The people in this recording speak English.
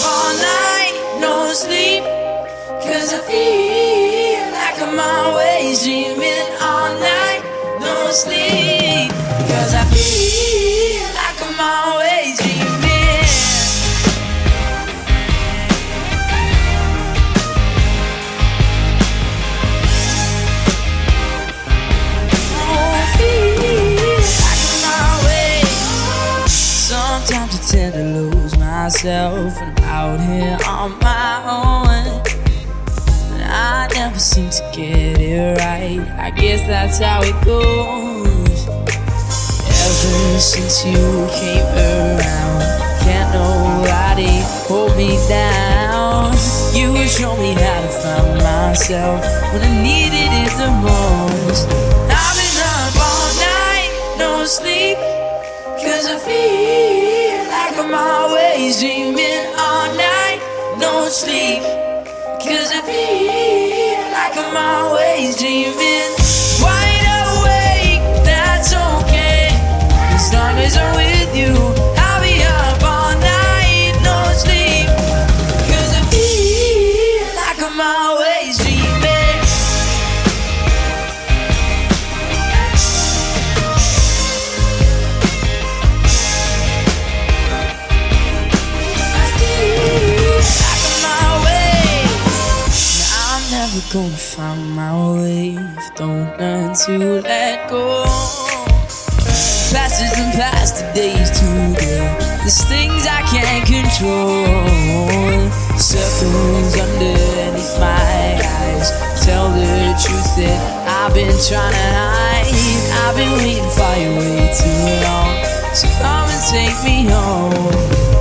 up all night, no sleep. Cause I feel like I'm always dreaming all night, no sleep. Cause I feel like I'm always dreaming. Oh, I feel like I'm always Sometimes I tend to lose myself when I'm out here on my own. And I never seem to get it right. I guess that's how it goes. Ever since you came around, can't nobody hold me down. You show me how to find myself when I needed it the most. Dreaming all night, no sleep. Cause I feel like I'm always dreaming. Gonna find my way don't learn to let go. Passes and past the days today. There's things I can't control. Circles underneath my eyes. Tell the truth that I've been trying to hide. I've been waiting for you way too long. So come and take me home.